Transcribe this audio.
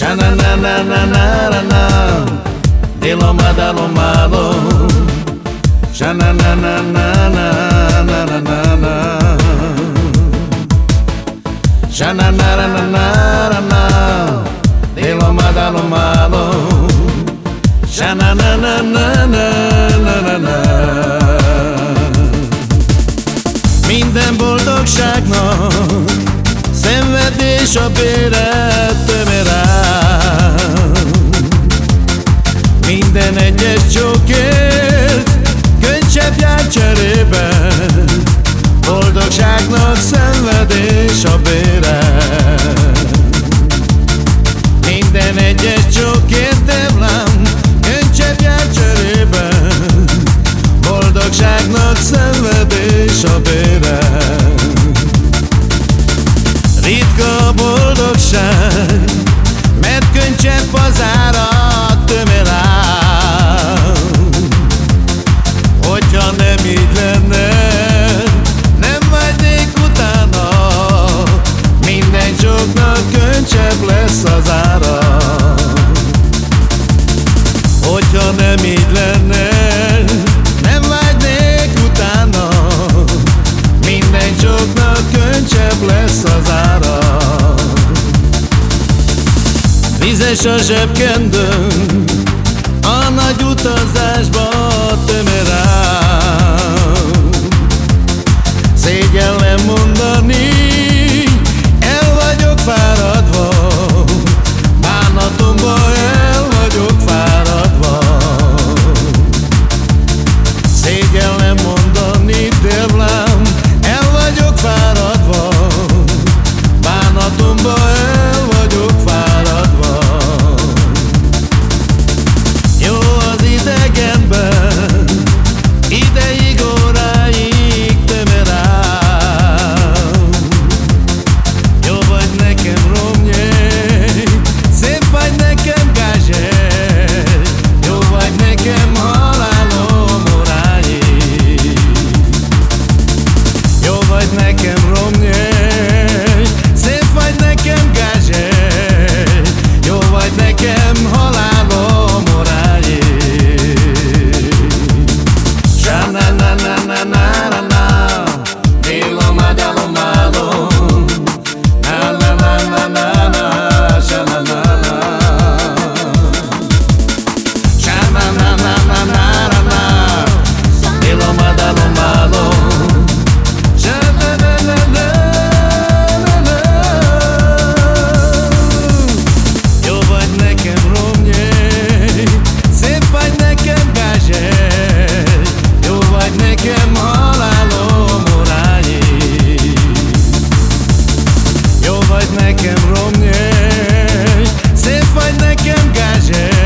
Ja na na na na na na, de lomadalom alul. Ja na na na na na na na na. Ja na na na na na na, de lomadalom Shanananananana Dilo madalo na na na na na na na. Minden boldogságnak Szenvedés a béret Minden egyes csókért Könycsepp jár cserébe Boldogságnak szenvedés a béret Minden egyes csókért Devlám Könycsepp jár cserébe Boldogságnak szenvedés a béret Nem így lenne, nem vágynék utána, minden csoknak könycsepp lesz az ára. Vizes a zsebkendőm A nagy utazásba tömér rá vagy nekem romnyős Szép vagy nekem gázsely Jó vagy nekem halálom orányi Sa na na na na na na. que engages